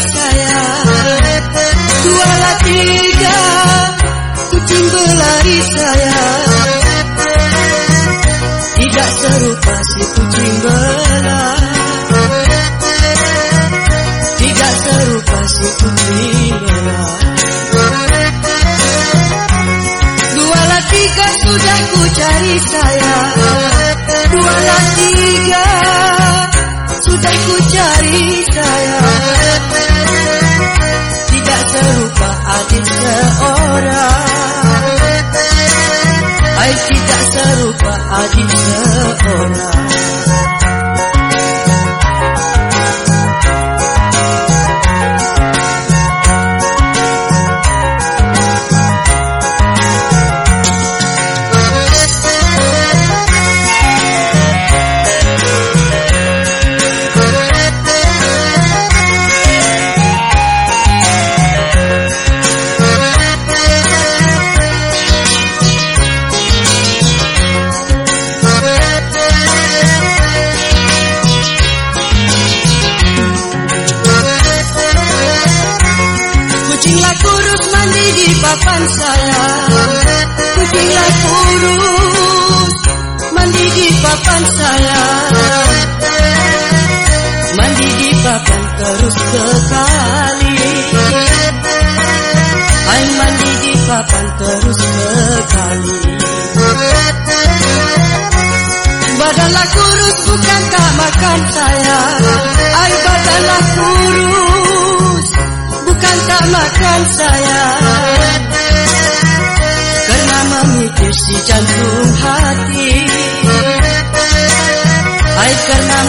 saya Dua lah tiga Kucing belari saya. Tidak serupa si kucing belari Tidak serupa si kucing belari Dua lah tiga sudah ku cari saya. Dua lah tiga Sudah ku cari. Saya Kucinglah kurus mandi di papan saya. Mandi di papan terus sekali. Ay mandi di papan terus sekali Badanlah kurus bukan tak makan saya Ay badanlah kurus bukan tak makan saya si jantung hati. Ay karena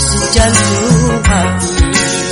si jantung hati